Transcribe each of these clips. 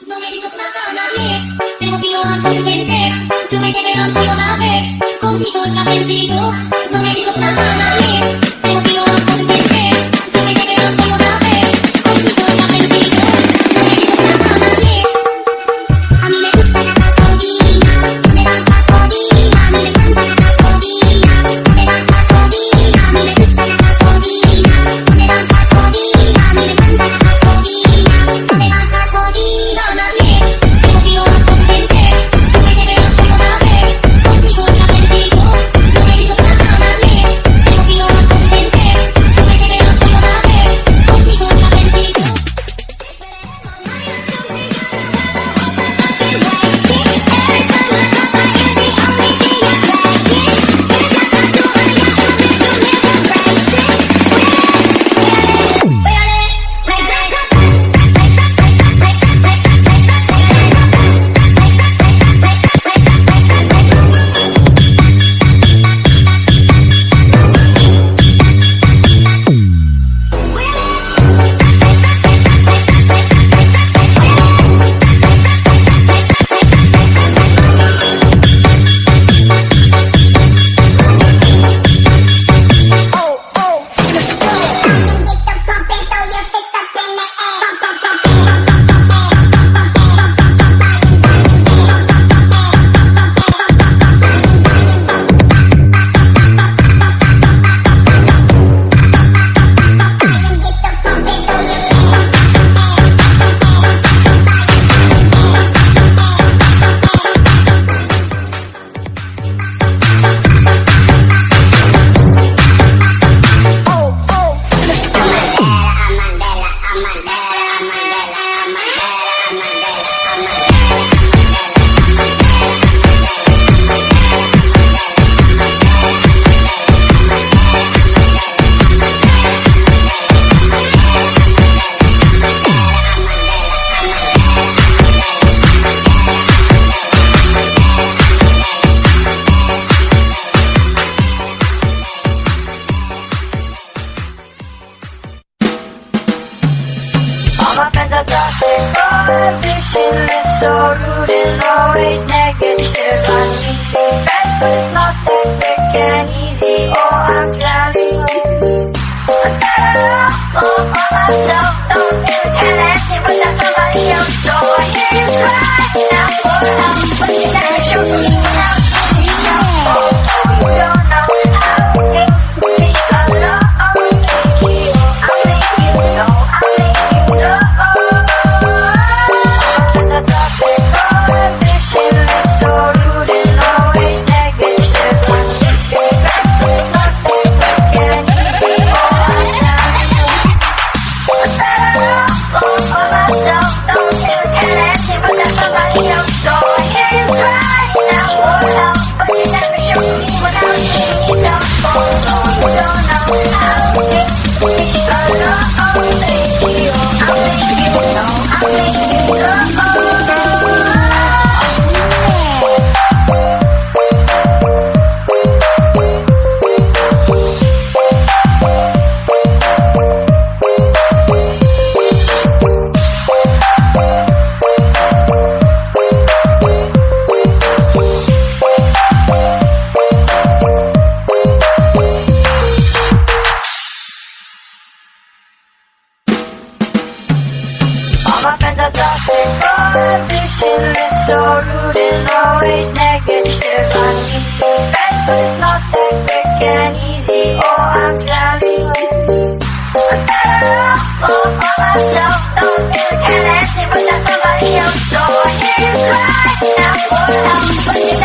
No le digo nada a nadie, te motivo a convencer, yo me quedé contigo a ver, conmigo la bendigo, no le digo nada a nadie. nothing but vision is so rude and always negative. I mean, the bed is not that quick and easy. Oh, I'm drowning. I'm all myself. Don't somebody else. Can I sit without somebody else? So I hear you cry, now for help, but you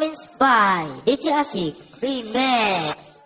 performance by DJ Asik Remix.